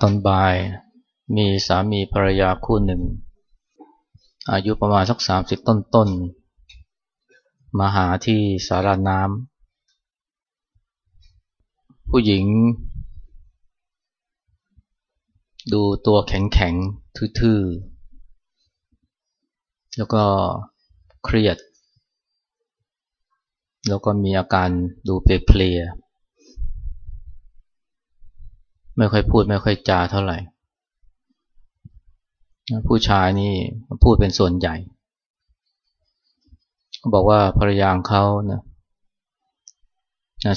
ตอนบ่าย มีสามีภรรยาคู่หนึ่ง อายุประมาณสักสามสิบต้นๆมาหาที่สาราน้ำผู้หญิง ดูตัวแข็งๆทื่อๆ แล้วก็เครียด แล้วก็มีอาการดูเพลีย ไม่ค่อยพูดไม่ค่อยจาเท่าไหร่ ผู้ชายนี่พูดเป็นส่วนใหญ่เขาบอกว่าภรรยาของเขานะ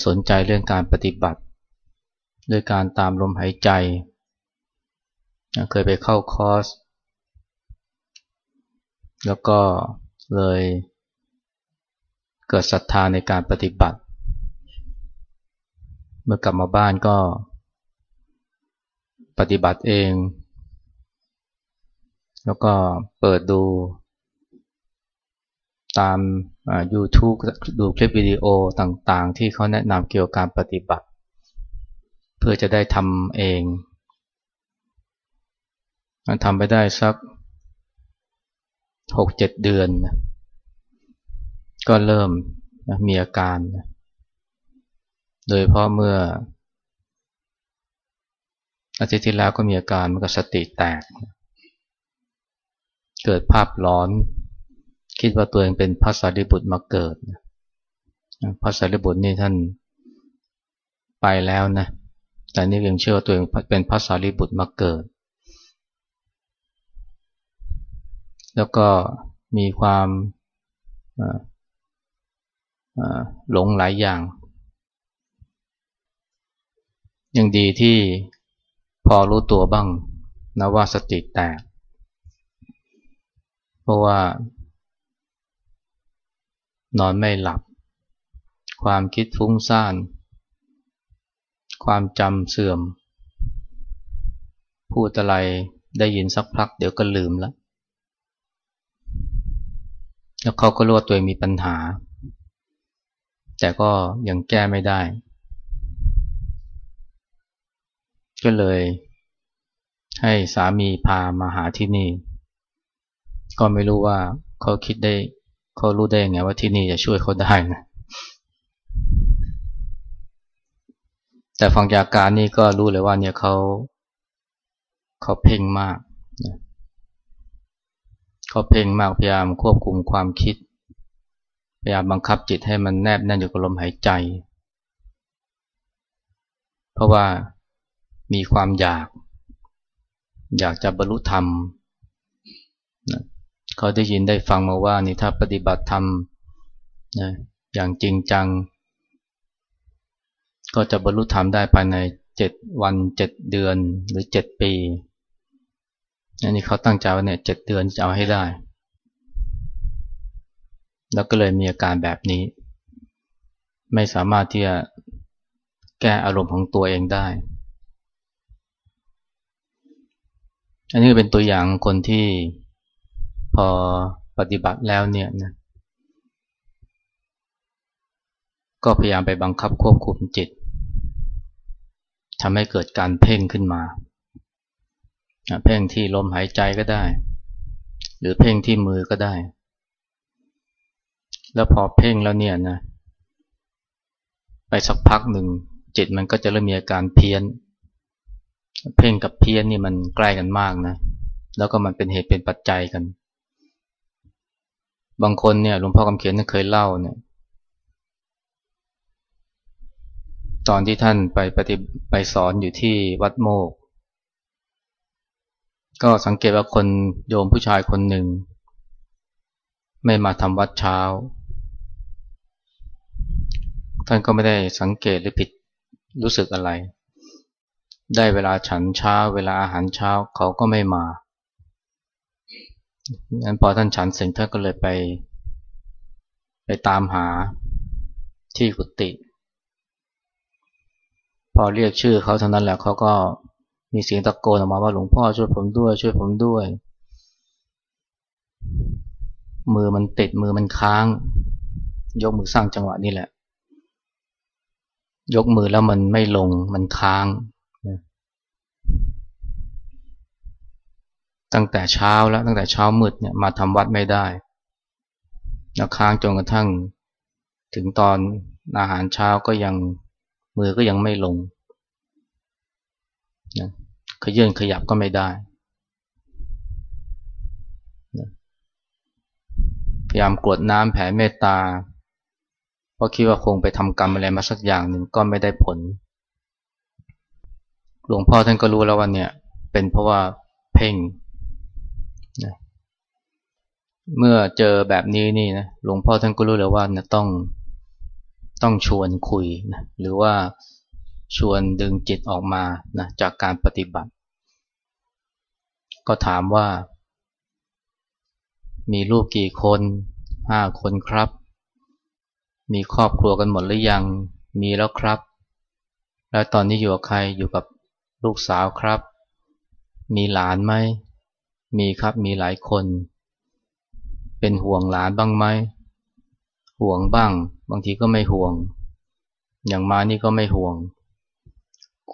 สนใจเรื่องการปฏิบัติด้วยการตามลมหายใจ เคยไปเข้าคอร์ส แล้วก็เลยเกิดศรัทธาในการปฏิบัติ เมื่อกลับมาบ้านก็ ปฏิบัติเอง แล้วก็เปิดดูตาม YouTube ดูคลิปวิดีโอต่างๆ ที่เขาแนะนำเกี่ยวกับการปฏิบัติ เพื่อจะได้ทำเองมันทำไปได้สักหกเจ็ดเดือน ก็เริ่มมีอาการ โดยเพราะเมื่อ อาทิตย์ที่แล้วก็มีอาการมันก็สติแตก เกิดภาพร้อน คิดว่าตัวเองเป็นพระสารีบุตรมาเกิดพระสารีบุตรนี่ท่านไปแล้วนะ แต่นี่ยังเชื่อตัวเองเป็นพระสารีบุตรมาเกิด แล้วก็มีความหลงหลายอย่าง ยังดีที่ พอรู้ตัวบ้างนะว่าสติแตก เพราะว่า นอนไม่หลับ ความคิดฟุ้งซ่าน ความจำเสื่อม พูดอะไรได้ยินสักพักเดี๋ยวก็ลืมแล้วแล้วเขาก็รู้ว่าตัวเองมีปัญหา แต่ก็ยังแก้ไม่ได้ ก็เลย ให้สามีพามาหาที่นี่ ก็ไม่รู้ว่าเขาคิดได้เขารู้ได้ยังไงว่าที่นี่จะช่วยเขาได้นะแต่ฟังจากการนี่ก็รู้เลยว่าเนี่ยเขาเขาเพ่งมากเขาเพ่งมากพยายามควบคุมความคิด พยายามบังคับจิตให้มันแนบแน่นอยู่กับลมหายใจ เพราะว่า มีความอยาก อยากจะบรรลุธรรมนะเขาได้ยินได้ฟังมาว่านี่ถ้าปฏิบัติธรรมนะอย่างจริงจัง ก็จะบรรลุธรรมได้ภายในเจ็ดวันเจ็ดเดือนหรือเจ็ดปีอันนี้เขาตั้งใจว่าเนี่ยเจ็ดเดือนจะเอาให้ได้ แล้วก็เลยมีอาการแบบนี้ ไม่สามารถที่จะแก้อารมณ์ของตัวเองได้ อันนี้เป็นตัวอย่างคนที่พอปฏิบัติแล้วเนี่ยนะก็พยายามไปบังคับควบคุมจิตทำให้เกิดการเพ่งขึ้นมา เพ่งที่ลมหายใจก็ได้ หรือเพ่งที่มือก็ได้ แล้วพอเพ่งแล้วเนี่ยนะ ไปสักพักหนึ่งจิตมันก็จะเริ่มมีอาการเพี้ยน เพ่งกับเพี้ยนนี่มันใกล้กันมากนะ แล้วก็มันเป็นเหตุเป็นปัจจัยกัน บางคนเนี่ยหลวงพ่อคำเขียนเคยเล่าเนี่ย ตอนที่ท่านไปปฏิไปสอนอยู่ที่วัดโมก ก็สังเกตว่าคนโยมผู้ชายคนหนึ่ง ไม่มาทำวัดเช้า ท่านก็ไม่ได้สังเกตหรือผิดรู้สึกอะไร ได้เวลาฉันเช้า เวลาอาหารเช้าเขาก็ไม่มางั้นพอท่านฉันเสร็จท่านก็เลยไป ไปตามหาที่กุฏิพอเรียกชื่อเขาเท่านั้นแหละเขาก็มีเสียงตะโกนออกมาว่าหลวงพ่อช่วยผมด้วย ช่วยผมด้วย มือมันติดมือมันค้าง ยกมือสร้างจังหวะนี่แหละ ยกมือแล้วมันไม่ลงมันค้าง ตั้งแต่เช้าแล้วตั้งแต่เช้ามืดเนี่ยมาทำวัดไม่ได้แล้วค้างจนกระทั่ง ถึงตอนอาหารเช้าก็ยังมือก็ยังไม่ลงนะขยื่นขยับก็ไม่ได้นะพยายามกรวดน้ำแผ่เมตตาเพราะคิดว่าคงไปทำกรรมอะไรมาสักอย่างหนึ่งก็ไม่ได้ผล หลวงพ่อท่านก็รู้แล้วว่าเนี่ย เป็นเพราะว่าเพ่ง เมื่อเจอแบบนี้นี่นะหลวงพ่อท่านก็รู้แล้วว่านะต้องต้องชวนคุยนะหรือว่าชวนดึงจิตออกมานะจากการปฏิบัติ ก็ถามว่า มีลูกกี่คนห้าคนครับ มีครอบครัวกันหมดหรือยัง มีแล้วครับ แล้วตอนนี้อยู่กับใครอยู่กับลูกสาวครับ มีหลานไหมมีครับมีหลายคน เป็นห่วงหลานบ้างไหมห่วงบ้าง บางทีก็ไม่ห่วง อย่างมานี่ก็ไม่ห่วง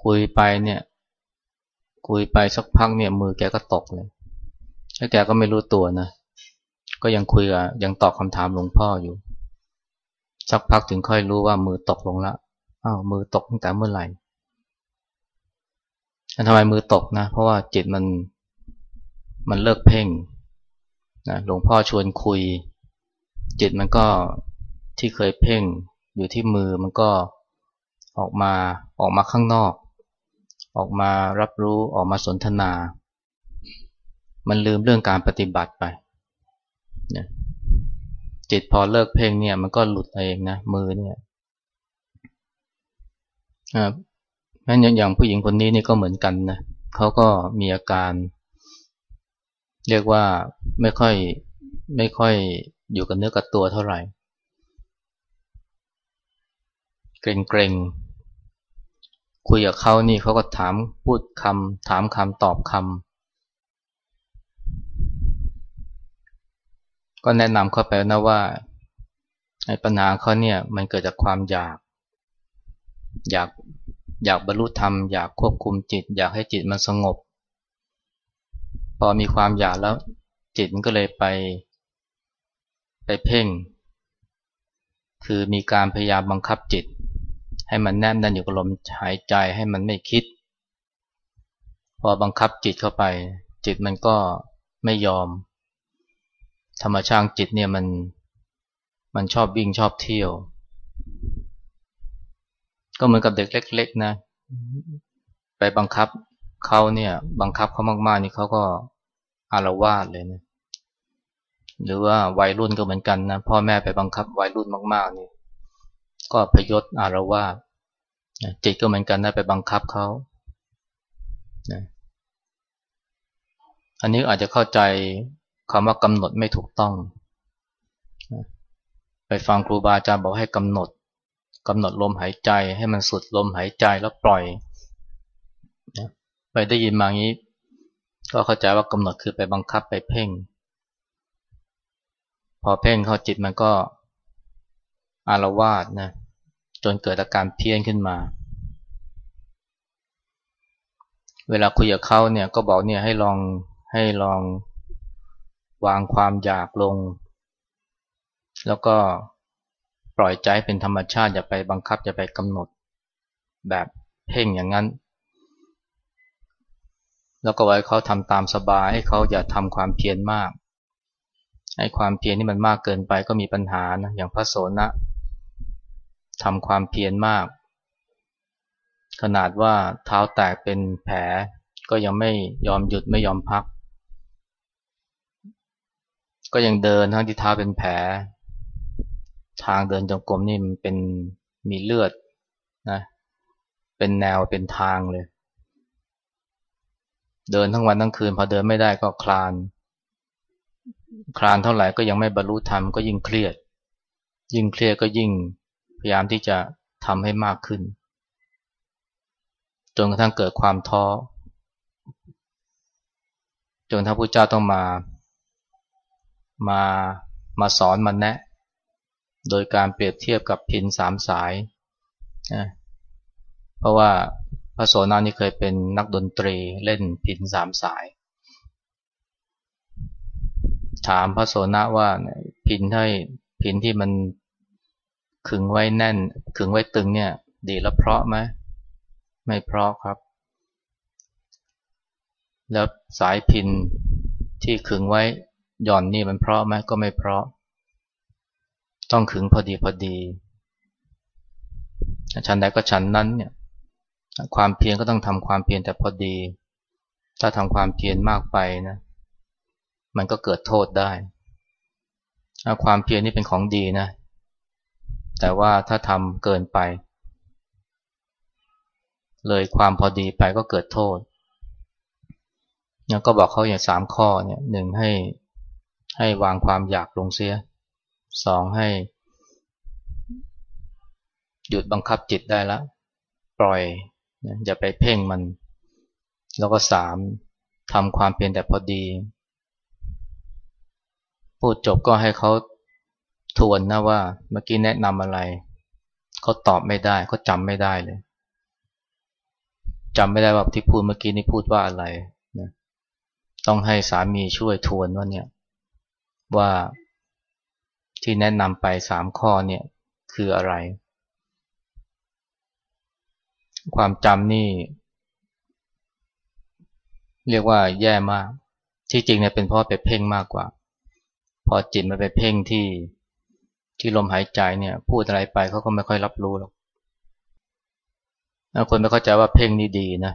คุยไปเนี่ย คุยไปสักพักเนี่ยมือแกก็ตกเลยแล้วแกก็ไม่รู้ตัวนะ ก็ยังคุยกับยังตอบคำถามหลวงพ่ออยู่ สักพักถึงค่อยรู้ว่ามือตกลงละอ้าวมือตกตั้งแต่เมื่อไหร่ทำไมมือตกนะ เพราะว่าจิตมันมันเลิกเพ่ง นะหลวงพ่อชวนคุย จิตมันก็ที่เคยเพ่งอยู่ที่มือมันก็ออกมาออกมาข้างนอก ออกมารับรู้ออกมาสนทนา มันลืมเรื่องการปฏิบัติไปนะจิตพอเลิกเพ่งเนี่ยมันก็หลุดเองนะมือเนี่ยนั่นอย่างผู้หญิงคนนี้นี่ก็เหมือนกันนะเขาก็มีอาการเเรียกว่าไม่ค่อยไม่ค่อยอยู่กับเนื้อกับตัวเท่าไหร่ เกรงเกรงคุยกับเขานี่เขาก็ถามพูดคำถามคำตอบคำก็แนะนำเขาไปนะว่าปัญหาเขาเนี่ยมันเกิดจากความอยาก อยากอยากบรรลุธรรม อยากควบคุมจิต อยากให้จิตมันสงบ พอมีความอยากแล้วจิตมันก็เลยไป ไปเพ่ง คือมีการพยายามบังคับจิต ให้มันแนบแน่นอยู่กับลมหายใจให้มันไม่คิด พอบังคับจิตเข้าไป จิตมันก็ไม่ยอม ธรรมชาติจิตเนี่ยมันมันชอบวิ่งชอบเที่ยว ก็เหมือนกับเด็กเล็ก ๆ นะ ไปบังคับเขาเนี่ย บังคับเขามากๆนี่เขาก็ อารวาสเลยนะหรือว่าวัยรุ่นก็เหมือนกันนะพ่อแม่ไปบังคับวัยรุ่นมากๆนี่ก็พยศอารวาสจิตก็เหมือนกันนะไปบังคับเขานะอันนี้อาจจะเข้าใจคำว่ากำหนดไม่ถูกต้อง ไปฟังครูบาอาจารย์บอกให้กำหนดกำหนดลมหายใจให้มันสุดลมหายใจแล้วปล่อย ไปได้ยินมางี้ ก็เข้าใจว่ากำหนดคือไปบังคับไปเพ่ง พอเพ่งเข้าจิตมันก็อารวาสนะจนเกิดอาการเพี้ยนขึ้นมา เวลาคุยกับเขาเนี่ยก็บอกเนี่ยให้ลองให้ลองวางความอยากลง แล้วก็ปล่อยใจเป็นธรรมชาติอย่าไปบังคับอย่าไปกำหนด แบบเพ่งอย่างนั้น แล้วก็ไว้เขาทำตามสบายให้เขาอย่าทำความเพียรมากให้ความเพียรที่มันมากเกินไปก็มีปัญหานะอย่างพระโสนะทำความเพียรมาก ขนาดว่าเท้าแตกเป็นแผลก็ยังไม่ยอมหยุดไม่ยอมพัก ก็ยังเดินทั้งที่เท้าเป็นแผล ทางเดินจงกรมนี่มันเป็นมีเลือดนะเป็นแนวเป็นทางเลย เดินทั้งวันทั้งคืน พอเดินไม่ได้ก็คลาน คลานเท่าไหร่ก็ยังไม่บรรลุธรรมก็ยิ่งเครียด ยิ่งเครียดก็ยิ่งพยายามที่จะทำให้มากขึ้น จนกระทั่งเกิดความท้อจนท้าพุทธเจ้าต้องมา มา มาสอนมาแนะ โดยการเปรียบเทียบกับพินสามสายนะเพราะว่า ระโสนานี่เคยเป็นนักดนตรีเล่นพินสามสาย ถามพระโสนะว่าพินให้พินที่มันขึงไว้แน่น ขึงไว้ตึงเนี่ย ดีแล้วเพราะไหมไม่เพราะครับ แล้วสายพินที่ขึงไว้หย่อนนี่มันเพราะไหมก็ไม่เพราะ ต้องขึงพอดีพอดีชั้นใดก็ชั้นนั้นเนี่ย ความเพียรก็ต้องทำความเพียรแต่พอดี ถ้าทำความเพียรมากไปนะ มันก็เกิดโทษได้ความเพียรนี่เป็นของดีนะ แต่ว่าถ้าทำเกินไป เลยความพอดีไปก็เกิดโทษเนี่ยก็บอกเขาอย่างสามข้อเนี่ยหนึ่งให้ให้วางความอยากลงเสียสองให้ หยุดบังคับจิตได้แล้วปล่อย อย่าไปเพ่งมัน แล้วก็สามทำความเพียรแต่พอดี พูดจบก็ให้เขาทวนนะว่าเมื่อกี้แนะนำอะไรเขาตอบไม่ได้เขาจำไม่ได้เลยจำไม่ได้ว่าที่พูดเมื่อกี้นี่พูดว่าอะไรนะต้องให้สามีช่วยทวนว่าเนี่ยว่าที่แนะนำไปสามข้อเนี่ยคืออะไร ความจำนี่ เรียกว่าแย่มาก ที่จริงเนี่ยเป็นเพราะไปเพ่งมากกว่า พอจิตมันไปเพ่งที่ที่ลมหายใจเนี่ย พูดอะไรไปเขาก็ไม่ค่อยรับรู้หรอกคนไม่เข้าใจว่าเพ่งนี่ดีนะ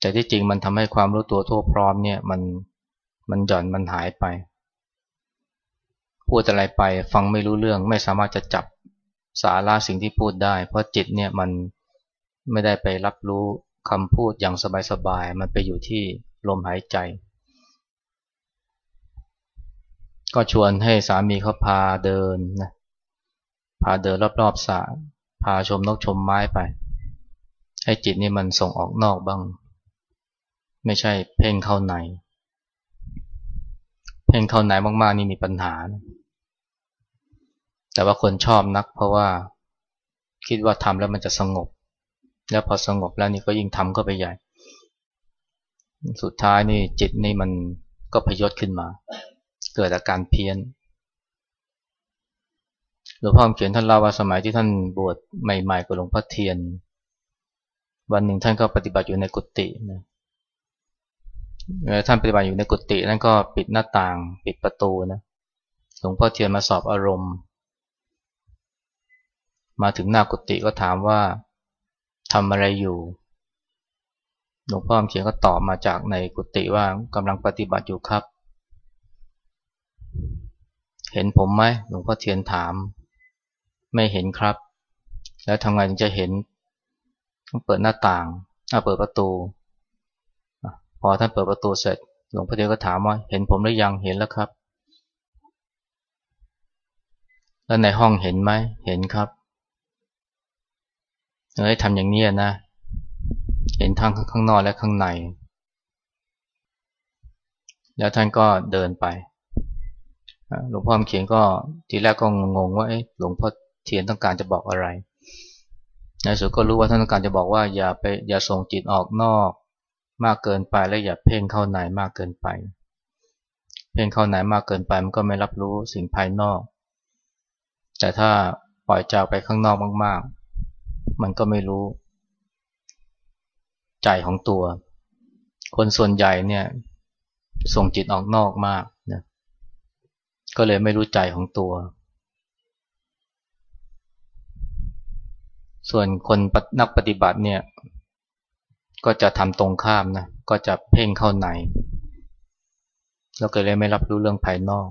แต่ที่จริงมันทำให้ความรู้ตัวทั่วพร้อมเนี่ย มันมันหย่อนมันหายไป พูดอะไรไปฟังไม่รู้เรื่องไม่สามารถจะจับ สาระสิ่งที่พูดได้ เพราะจิตเนี่ยมันไม่ได้ไปรับรู้คำพูดอย่างสบายๆ มันไปอยู่ที่ลมหายใจ ก็ชวนให้สามีเขาพาเดินนะพาเดินรอบๆสระพาชมนกชมไม้ไป ให้จิตนี่มันส่งออกนอกบ้าง ไม่ใช่เพ่งเข้าใน เพ่งเข้าในมากๆนี่มีปัญหา แต่ว่าคนชอบนักเพราะว่าคิดว่าทำแล้วมันจะสงบ แล้วพอสงบแล้วนี่ก็ยิ่งทำก็ไปใหญ่ สุดท้ายนี่จิตนี่มันก็พยศขึ้นมา เกิดอาการเพี้ยนหลวงพ่อเขียนท่านเล่าว่าสมัยที่ท่านบวชใหม่ๆกับหลวงพ่อเทียน วันหนึ่งท่านก็ปฏิบัติอยู่ในกุฏินะท่านปฏิบัติอยู่ในกุฏินั่นก็ปิดหน้าต่าง ปิดประตูนะหลวงพ่อเทียนมาสอบอารมณ์ มาถึงหน้ากุฏิก็ถามว่าทำอะไรอยู่ หลวงพ่อเขียนก็ตอบมาจากในกุฏิว่ากำลังปฏิบัติอยู่ครับ เห็นผมไหมหลวงพ่อเทียนถาม ไม่เห็นครับ แล้วทำไงถึงจะเห็น ต้องเปิดหน้าต่างถ้าเปิดประตู พอท่านเปิดประตูเสร็จ หลวงพ่อเทียนก็ถามว่า เห็นผมหรือยังเห็นแล้วครับ แล้วในห้องเห็นไหมเห็นครับ เอ้ทำอย่างนี้นะ เห็นทั้งข้างนอกและข้างใน แล้วท่านก็เดินไป หลวงพ่อเขียนก็ทีแรกก็งงว่าหลวงพ่อเทียนต้องการจะบอกอะไรในสุดก็รู้ว่าท่านต้องการจะบอกว่าอย่าไปอย่าส่งจิตออกนอกมากเกินไปและอย่าเพ่งเข้าในมากเกินไป เพ่งเข้าในมากเกินไปมันก็ไม่รับรู้สิ่งภายนอก แต่ถ้าปล่อยใจไปข้างนอกมากๆ มันก็ไม่รู้ ใจของตัว คนส่วนใหญ่เนี่ย ส่งจิตออกนอกมากนะก็เลยไม่รู้ใจของตัว ส่วนคนนักปฏิบัติเนี่ย ก็จะทำตรงข้ามนะก็จะเพ่งเข้าในแล้วก็เลยไม่รับรู้เรื่องภายนอก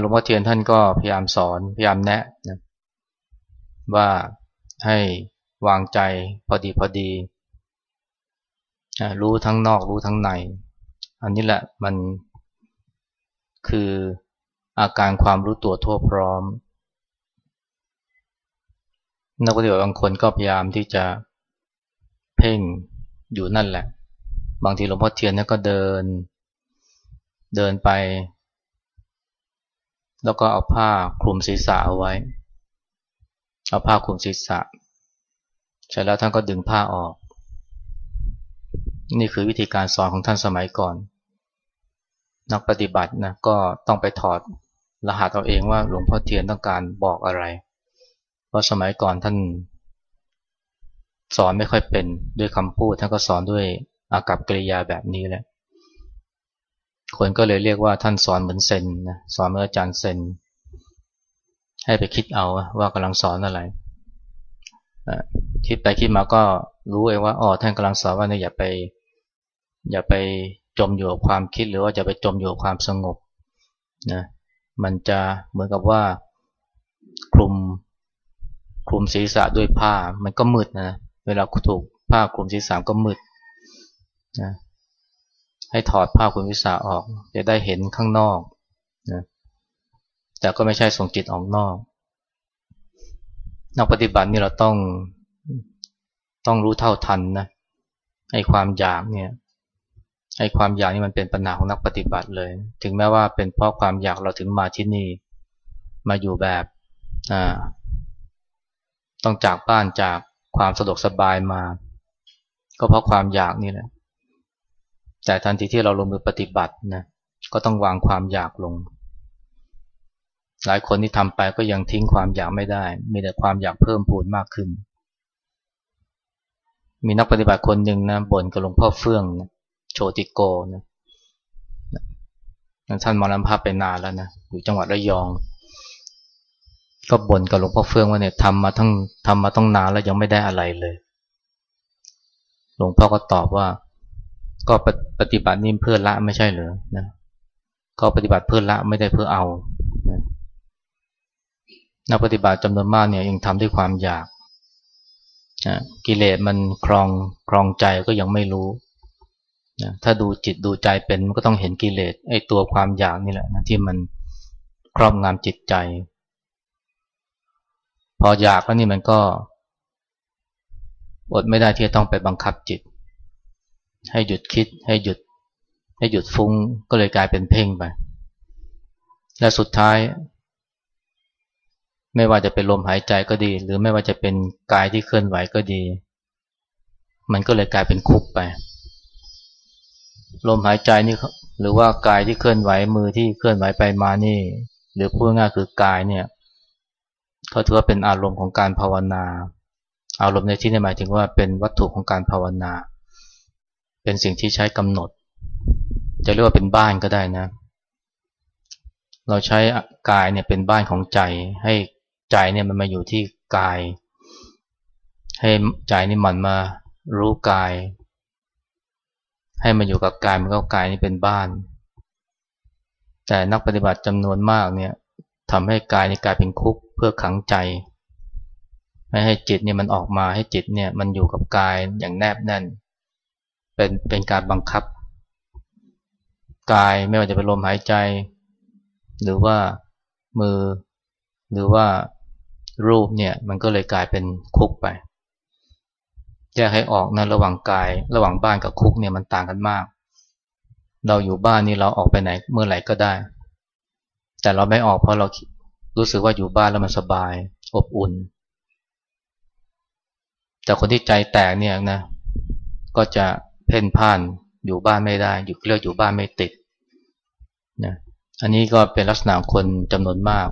หลวงพ่อเทียนท่านก็พยายามสอนพยายามแนะนะ ว่าให้วางใจพอดีพอดี รู้ทั้งนอกรู้ทั้งใน อันนี้แหละมันคืออาการความรู้ตัวทั่วพร้อม นักปฏิบัติบางคนก็พยายามที่จะเพ่งอยู่นั่นแหละ บางทีหลวงพ่อเทียนก็เดิน เดินไป แล้วก็เอาผ้าคลุมศีรษะเอาไว้ เอาผ้าคลุมศีรษะเสร็จแล้วท่านก็ดึงผ้าออก นี่คือวิธีการสอนของท่านสมัยก่อน นักปฏิบัตินะก็ต้องไปถอดรหัสเอาเองว่าหลวงพ่อเทียนต้องการบอกอะไร เพราะสมัยก่อนท่าน สอนไม่ค่อยเป็นด้วยคำพูด ท่านก็สอนด้วยอากับกริยาแบบนี้แหละคนก็เลยเรียกว่าท่านสอนเหมือนเซนนะสอนเหมือนอาจารย์เซน ให้ไปคิดเอาว่ากำลังสอนอะไรคิดไปคิดมาก็รู้เองว่าอ๋อท่านกำลังสอนว่าเนี่ยอย่าไป อย่าไปจมอยู่กับความคิดหรือว่าจะไปจมอยู่กับความสงบนะมันจะเหมือนกับว่าคลุมคลุมศีรษะด้วยผ้ามันก็มืดนะเวลาถูกผ้าคลุมศีรษะก็มืดนะให้ถอดผ้าคลุมศีรษะออก จะได้เห็นข้างนอกนะ แต่ก็ไม่ใช่ส่งจิตออกนอก นักปฏิบัตินี่เราต้องต้องรู้เท่าทันนะไอ้ความอยากเนี่ยไอ้ความอยากนี่มันเป็นปัญหาของนักปฏิบัติเลย ถึงแม้ว่าเป็นเพราะความอยากเราถึงมาที่นี่ มาอยู่แบบอ่าต้องจากบ้านจากความสะดวกสบายมา ก็เพราะความอยากนี่แหละ แต่ทันทีที่เราลงมือปฏิบัตินะก็ต้องวางความอยากลง หลายคนที่ทำไปก็ยังทิ้งความอยากไม่ได้ มีแต่ความอยากเพิ่มพูนมากขึ้น มีนักปฏิบัติคนหนึ่งนะบ่นกับหลวงพ่อเฟื่องนะโชติโกนะท่านมรณภาพไปนานแล้วนะอยู่จังหวัดระยอง ก็บ่นกับหลวงพ่อเฟื่องว่าเนี่ยทำมาทั้งทำมาต้องนานแล้วยังไม่ได้อะไรเลย หลวงพ่อก็ตอบว่า ก็ปฏิบัตินี่เพื่อละไม่ใช่เหรอนะก็ปฏิบัติเพื่อละไม่ได้เพื่อเอา นักปฏิบัติจำนวนมากเนี่ยยังทำด้วยความอยากนะกิเลสมันครองครองใจก็ยังไม่รู้นะถ้าดูจิตดูใจเป็นมันก็ต้องเห็นกิเลสไอ้ตัวความอยากนี่แหละนะที่มันครอบงำจิตใจ พออยากแล้วนี่มันก็อดไม่ได้ที่จะต้องไปบังคับจิต ให้หยุดคิดให้หยุด ให้หยุดฟุ้งก็เลยกลายเป็นเพ่งไป และสุดท้าย ไม่ว่าจะเป็นลมหายใจก็ดี หรือไม่ว่าจะเป็นกายที่เคลื่อนไหวก็ดี มันก็เลยกลายเป็นคุกไป ลมหายใจนี่หรือว่ากายที่เคลื่อนไหวมือที่เคลื่อนไหวไปมานี่ หรือพูดง่ายคือกายเนี่ยเขาถือว่าเป็นอารมณ์ของการภาวนา อารมณ์ในที่นี้หมายถึงว่าเป็นวัตถุของการภาวนา เป็นสิ่งที่ใช้กำหนด จะเรียกว่าเป็นบ้านก็ได้นะ เราใช้กายเนี่ยเป็นบ้านของใจให้ ใจเนี่ยมันมาอยู่ที่กาย ให้ใจนี่มันมารู้กาย ให้มันอยู่กับกายมันก็กายนี่เป็นบ้าน แต่นักปฏิบัติจำนวนมากเนี่ยทำให้กายนี่กลายเป็นคุกเพื่อขังใจ ไม่ให้จิตเนี่ยมันออกมาให้จิตเนี่ยมันอยู่กับกายอย่างแนบแน่น เป็นเป็นการบังคับ กายไม่ว่าจะเป็นลมหายใจ หรือว่ามือหรือว่า รูปเนี่ยมันก็เลยกลายเป็นคุกไป แยกให้ออกนะระหว่างกาย ระหว่างบ้านกับคุกเนี่ยมันต่างกันมาก เราอยู่บ้านนี่เราออกไปไหนเมื่อไหร่ก็ได้ แต่เราไม่ออกเพราะเรารู้สึกว่าอยู่บ้านแล้วมันสบาย อบอุ่น แต่คนที่ใจแตกเนี่ยนะก็จะเพ่นพ่านอยู่บ้านไม่ได้ อยู่เลือกอยู่บ้านไม่ติดนะอันนี้ก็เป็นลักษณะคนจำนวนมาก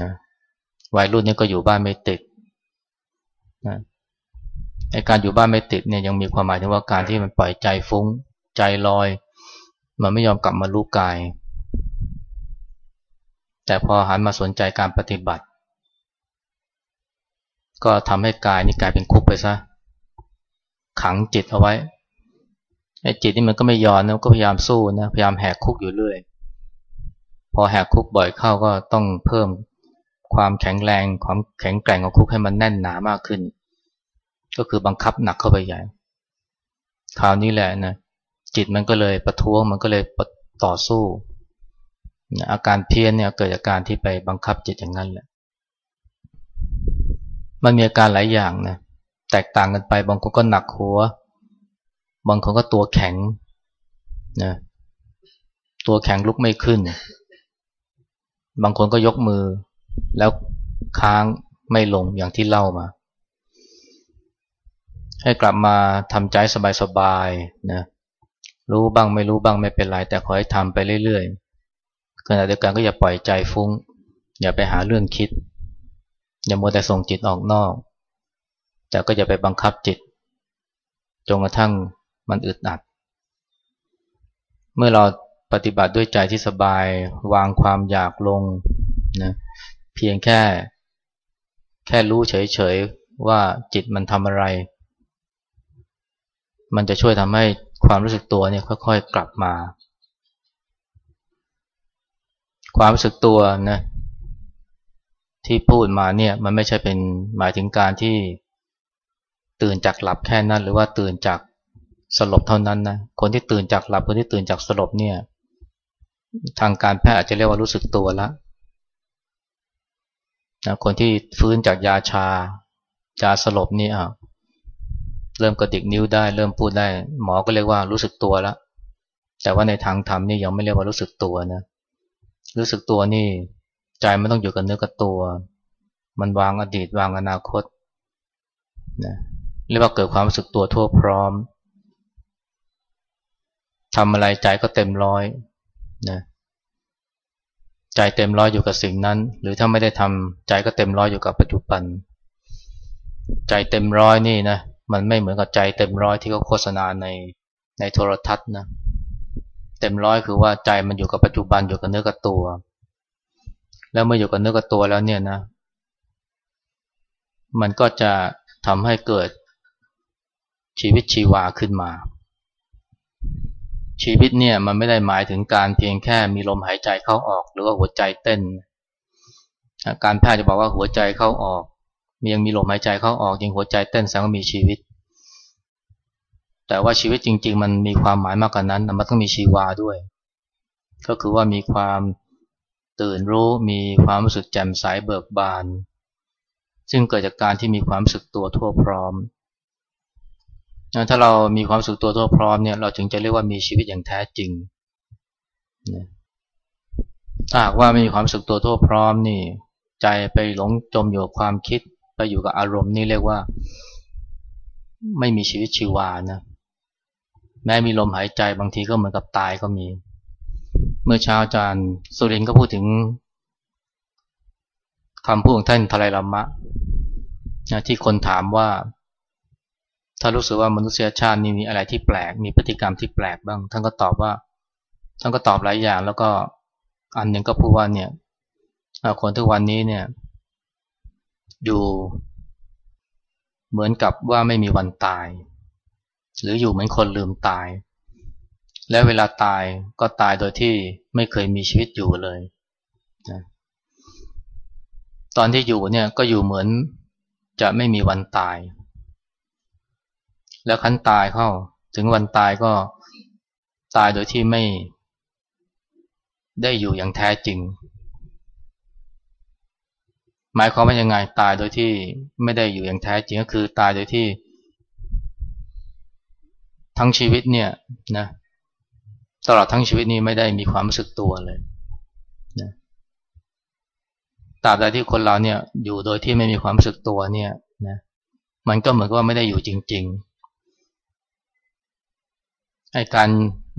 นะ วัยรุ่นนี่ก็อยู่บ้านไม่ติดนะไอการอยู่บ้านไม่ติดเนี่ยยังมีความหมายถึงว่าการที่มันปล่อยใจฟุง้ง ใจลอย มันไม่ยอมกลับมารู้กาย แต่พอหันมาสนใจการปฏิบัติ ก็ทำให้กายนี่กลายเป็นคุกไปซะขังจิตเอาไว้ไอ้จิตนี่มันก็ไม่ยอมนะก็พยายามสู้นะพยายามแหกคุกอยู่เรื่อย พอแหกคุกบ่อยเข้าก็ต้องเพิ่ม ความแข็งแรงความแข็งแกร่งของคุกให้มันแน่นหนามากขึ้น ก็คือบังคับหนักเข้าไปใหญ่คราวนี้แหละนะจิตมันก็เลยประท้วงมันก็เลยต่อสู้อาการเพี้ยนเนี่ยเกิดจากการที่ไปบังคับจิตอย่างนั้นแหละ มันมีอาการหลายอย่างนะแตกต่างกันไปบางคนก็หนักหัว บางคนก็ตัวแข็งนะตัวแข็งลุกไม่ขึ้น บางคนก็ยกมือ แล้วค้างไม่ลงอย่างที่เล่ามา ให้กลับมาทำใจสบายๆนะรู้บ้างไม่รู้บ้างไม่เป็นไร แต่ขอให้ทำไปเรื่อยๆขณะเดียวกันก็อย่าปล่อยใจฟุ้ง อย่าไปหาเรื่องคิด อย่ามัวแต่ส่งจิตออกนอก แต่ก็อย่าไปบังคับจิตจนกระทั่งมันอึดอัด เมื่อเราปฏิบัติด้วยใจที่สบายวางความอยากลงนะ เพียงแค่ แค่รู้เฉยๆว่าจิตมันทำอะไร มันจะช่วยทำให้ความรู้สึกตัวเนี่ยค่อยๆกลับมา ความรู้สึกตัวนะที่พูดมาเนี่ยมันไม่ใช่เป็นหมายถึงการที่ตื่นจากหลับแค่นั้น หรือว่าตื่นจากสลบเท่านั้นนะคนที่ตื่นจากหลับคนที่ตื่นจากสลบเนี่ย ทางการแพทย์อาจจะเรียกว่ารู้สึกตัวแล้ว นะคนที่ฟื้นจากยาชา ยาสลบนี่อะเริ่มกระดิกนิ้วได้ เริ่มพูดได้ หมอก็เรียกว่ารู้สึกตัวแล้วแต่ว่าในทางธรรมนี่ยังไม่เรียกว่ารู้สึกตัวนะรู้สึกตัวนี่ ใจไม่ต้องอยู่กับเนื้อกับตัว มันวางอดีตวางอนาคตนะเรียกว่าเกิดความรู้สึกตัวทั่วพร้อมทำอะไรใจก็เต็มร้อยนะ ใจเต็มร้อยอยู่กับสิ่งนั้น หรือถ้าไม่ได้ทำใจก็เต็มร้อยอยู่กับปัจจุบัน ใจเต็มร้อยนี่นะมันไม่เหมือนกับใจเต็มร้อยที่เขาโฆษณาในในโทรทัศน์นะเต็มร้อยคือว่าใจมันอยู่กับปัจจุบันอยู่กับเนื้อกับตัว แล้วเมื่ออยู่กับเนื้อกับตัวแล้วเนี่ยนะ มันก็จะทำให้เกิดชีวิตชีวาขึ้นมา ชีวิตเนี่ยมันไม่ได้หมายถึงการเพียงแค่มีลมหายใจเข้าออก หรือว่าหัวใจเต้น การแพทย์จะบอกว่าหัวใจเข้าออกมียังมีลมหายใจเข้าออกยังหัวใจเต้นแสดงว่ามีชีวิต แต่ว่าชีวิตจริง ๆ มันมีความหมายมากกว่านั้นมันต้องมีชีวาด้วย ก็คือว่ามีความตื่นรู้มีความรู้สึกแจ่มใสเบิกบาน ซึ่งเกิดจากการที่มีความรู้สึกตัวทั่วพร้อม ถ้าเรามีความสึกตัวทั่วพร้อมเนี่ยเราถึงจะเรียกว่ามีชีวิตอย่างแท้จริงถ้าหากว่าไม่มีความสึกตัวทั่วพร้อมนี่ ใจไปหลงจมอยู่กับความคิดไปอยู่กับอารมณ์นี่เรียกว่า ไม่มีชีวิตชีวานะแม้มีลมหายใจบางทีก็เหมือนกับตายก็มี เมื่อเช้าอาจารย์สุรินก็พูดถึงคำพูดของท่านทลายลมะนะที่คนถามว่า ถ้ารู้สึกว่ามนุษยชาตินี้มีอะไรที่แปลก มีพฤติกรรมที่แปลกบ้าง ท่านก็ตอบว่า ท่านก็ตอบหลายอย่าง แล้วก็อันหนึ่งก็พูดว่าเนี่ยคนทุกวันนี้เนี่ย อยู่เหมือนกับว่าไม่มีวันตาย หรืออยู่เหมือนคนลืมตาย และเวลาตายก็ตายโดยที่ไม่เคยมีชีวิตอยู่เลยนะตอนที่อยู่เนี่ยก็อยู่เหมือนจะไม่มีวันตาย แล้วคันตายเข้า ถึงวันตายก็ตายโดยที่ไม่ ได้อยู่อย่างแท้จริง หมายความว่ายังไงตายโดยที่ไม่ได้อยู่อย่างแท้จริงก็คือตายโดยที่ ทั้งชีวิตเนี่ยนะตลอดทั้งชีวิตนี้ไม่ได้มีความรู้สึกตัวเลยนะตราบใดที่คนเราเนี่ยอยู่โดยที่ไม่มีความรู้สึกตัวเนี่ยนะมันก็เหมือนกับว่าไม่ได้อยู่จริง ๆ ไอ้การ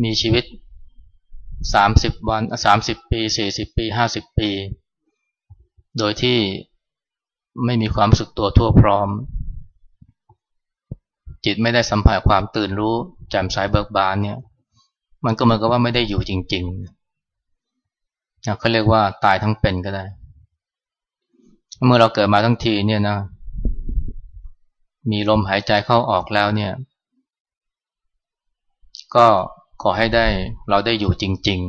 มีชีวิตสามสิบวันสามสิบปีสี่สิบปีห้าสิบปี โดยที่ไม่มีความสึกตัวทั่วพร้อม จิตไม่ได้สัมผัสความตื่นรู้แจ่มใสเบิกบานเนี่ยมันก็เหมือนกับว่าไม่ได้อยู่จริงๆเขาเรียกว่าตายทั้งเป็นก็ได้ เมื่อเราเกิดมาทั้งทีเนี่ยนะมีลมหายใจเข้าออกแล้วเนี่ย ก็ขอให้ได้เราได้อยู่จริง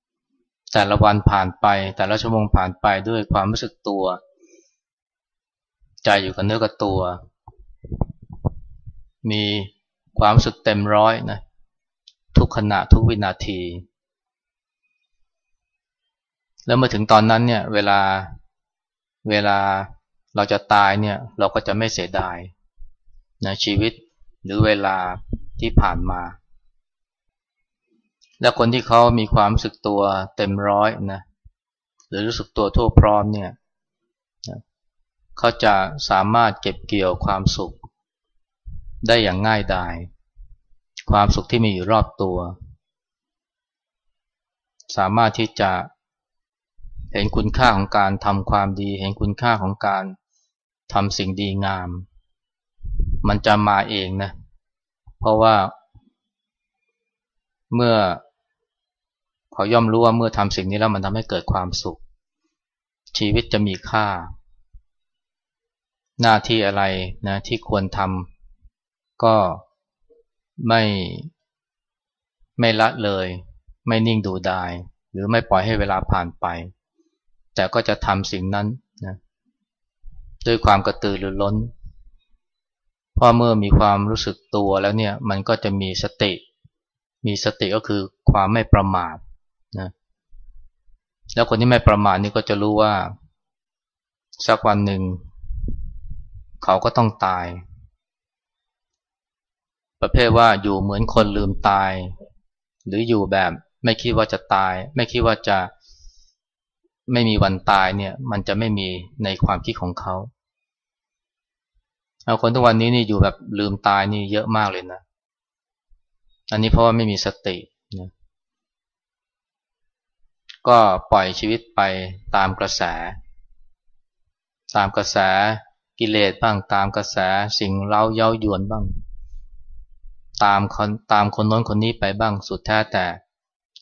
ๆ แต่ละวันผ่านไป แต่ละชั่วโมงผ่านไปด้วยความรู้สึกตัว ใจอยู่กับเนื้อกับตัว มีความรู้สึกเต็มร้อยนะทุกขณะทุกวินาที แล้วเมื่อถึงตอนนั้นเนี่ยเวลาเวลาเราจะตายเนี่ยเราก็จะไม่เสียดายนะชีวิตหรือเวลาที่ผ่านมา และคนที่เขามีความรู้สึกตัวเต็มร้อยนะหรือรู้สึกตัวทั่วพร้อมเนี่ยเขาจะสามารถเก็บเกี่ยวความสุข ได้อย่างง่ายดาย ความสุขที่มีอยู่รอบตัว สามารถที่จะเห็นคุณค่าของการทำความดี เห็นคุณค่าของการทำสิ่งดีงาม มันจะมาเองนะ เพราะว่าเมื่อ เขาย่อมรู้ว่าเมื่อทำสิ่งนี้แล้วมันทำให้เกิดความสุข ชีวิตจะมีค่า หน้าที่อะไรนะที่ควรทำก็ไม่ไม่ละเลย ไม่นิ่งดูดาย หรือไม่ปล่อยให้เวลาผ่านไป แต่ก็จะทำสิ่งนั้นนะด้วยความกระตือรือร้นเพราะเมื่อมีความรู้สึกตัวแล้วเนี่ยมันก็จะมีสติ มีสติก็คือความไม่ประมาท แล้วคนที่ไม่ประมาทนี่ก็จะรู้ว่า สักวันหนึ่ง เขาก็ต้องตาย ประเภทว่าอยู่เหมือนคนลืมตาย หรืออยู่แบบไม่คิดว่าจะตาย ไม่คิดว่าจะไม่มีวันตายเนี่ยมันจะไม่มีในความคิดของเขาเอาคนทุกวันนี้นี่อยู่แบบลืมตายนี่เยอะมากเลยนะ อันนี้เพราะว่าไม่มีสตินะ ก็ปล่อยชีวิตไปตามกระแส ตามกระแสกิเลสบ้างตามกระแสสิ่งเล้าเย้ายวนบ้าง ตามคนตามคนน้นคนนี้ไปบ้างสุดแท้แต่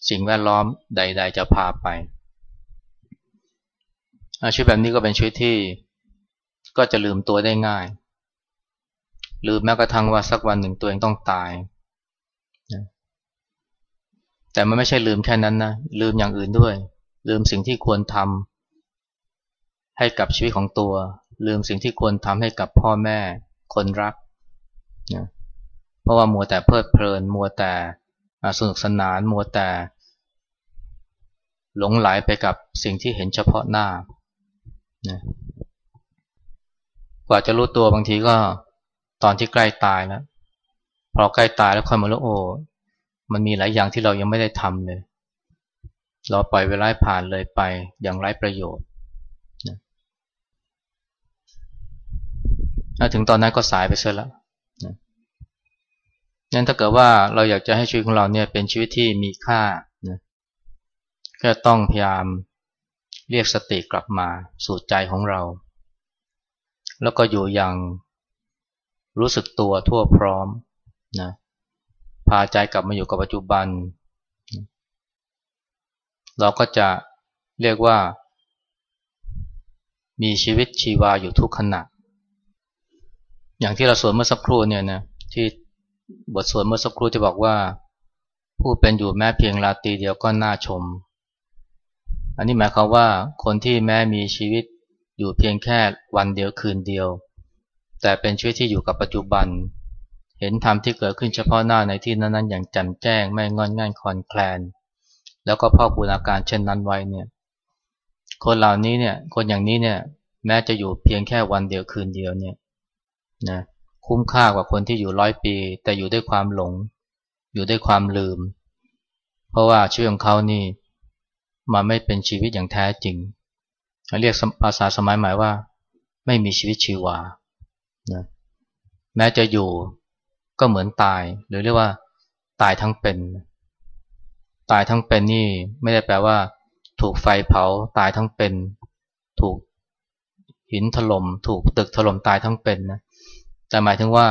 สิ่งแวดล้อมใด ๆ จะพาไปชีวิตแบบนี้ก็เป็นชีวิตที่ก็จะลืมตัวได้ง่าย ลืมแม้กระทั่งว่าสักวันหนึ่งตัวเองต้องตาย แต่มันไม่ใช่ลืมแค่นั้นนะลืมอย่างอื่นด้วย ลืมสิ่งที่ควรทำให้กับชีวิตของตัว ลืมสิ่งที่ควรทำให้กับพ่อแม่ คนรักนะเพราะว่ามัวแต่เพลิดเพลิน มัวแต่สนุกสนาน มัวแต่หลงไหลไปกับสิ่งที่เห็นเฉพาะหน้านะกว่าจะรู้ตัวบางทีก็ตอนที่ใกล้ตายแล้วพอใกล้ตายแล้วค่อยมารู้โอ้ มันมีหลายอย่างที่เรายังไม่ได้ทำเลย เราปล่อยเวลาผ่านเลยไปอย่างไร้ประโยชน์นะถึงตอนนั้นก็สายไปเสียแล้วนะงั้นถ้าเกิดว่าเราอยากจะให้ชีวิตของเราเนี่ยเป็นชีวิตที่มีค่านะก็ต้องพยายามเรียกสติกลับมาสู่ใจของเรา แล้วก็อยู่อย่างรู้สึกตัวทั่วพร้อมนะ พาใจกลับมาอยู่กับปัจจุบัน เราก็จะเรียกว่า มีชีวิตชีวาอยู่ทุกขณะ อย่างที่เราสวดเมื่อสักครู่เนี่ยนะที่บทสวดเมื่อสักครู่ที่บอกว่า ผู้เป็นอยู่แม้เพียงราตรีเดียวก็น่าชม อันนี้หมายความว่าคนที่แม้มีชีวิตอยู่เพียงแค่วันเดียวคืนเดียว แต่เป็นชีวิตที่อยู่กับปัจจุบันเเห็นธรรมที่เกิดขึ้นเฉพาะหน้าในที่นั้นๆ อย่างแจ่มแจ้งไม่งอนง่ายคอนแคลน แล้วก็พ่อคูณอาการเช่นนั้นไว้เนี่ย คนเหล่านี้เนี่ย คนอย่างนี้เนี่ย แม้จะอยู่เพียงแค่วันเดียวคืนเดียวเนี่ยนะคุ้มค่ากว่าคนที่อยู่ร้อยปี แต่อยู่ด้วยความหลง อยู่ด้วยความลืม เพราะว่าชีวิตของเขานี่มาไม่เป็นชีวิตอย่างแท้จริง เรียกภาษาสมัยใหม่ว่า ไม่มีชีวิตชีวานะแม้จะอยู่ ก็เหมือนตาย หรือเรียกว่า ตายทั้งเป็น ตายทั้งเป็นนี่ไม่ได้แปลว่า ถูกไฟเผาตายทั้งเป็น ถูกหินถลม่มถูกตึกถล่มตายทั้งเป็นนะแต่หมายถึงว่า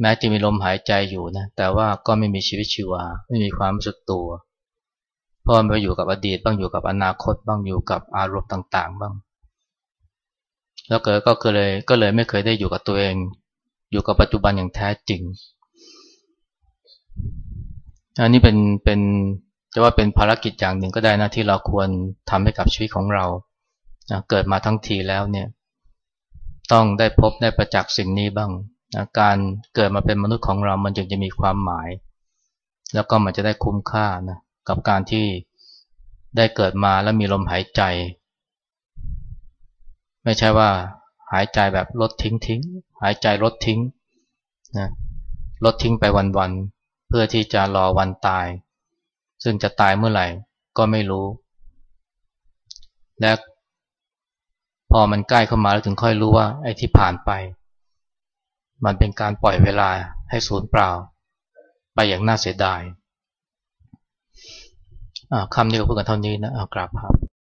แม้จะมีลมหายใจอยู่นะแต่ว่าก็ไม่มีชีวิตชีวา ไม่มีความรู้สึกตัวเพราะมันไปอยู่กับอดีตบ้างอยู่กับอนาคตบ้างอยู่กับอารมณ์ต่าง ๆ บ้าง แล้วเกิดก็เลยก็เลยไม่เคยได้อยู่กับตัวเอง อยู่กับปัจจุบันอย่างแท้จริง อันนี้เป็นเป็นจะว่าเป็นภารกิจอย่างหนึ่งก็ได้นะที่เราควรทำให้กับชีวิตของเรานะเกิดมาทั้งทีแล้วเนี่ยต้องได้พบได้ประจักษ์สิ่งนี้บ้างนะการเกิดมาเป็นมนุษย์ของเรามันจึงจะมีความหมาย แล้วก็มันจะได้คุ้มค่านะกับการที่ได้เกิดมาแล้วมีลมหายใจ ไม่ใช่ว่าหายใจแบบลดทิ้งทิ้งหายใจลดทิ้งนะลดทิ้งไปวันๆเพื่อที่จะรอวันตาย ซึ่งจะตายเมื่อไหร่ก็ไม่รู้ และพอมันใกล้เข้ามาแล้วถึงค่อยรู้ว่าไอ้ที่ผ่านไป มันเป็นการปล่อยเวลาให้สูญเปล่า ไปอย่างน่าเสียดายคำนี้ก็พูดกันเท่านี้นะเอากราบครับ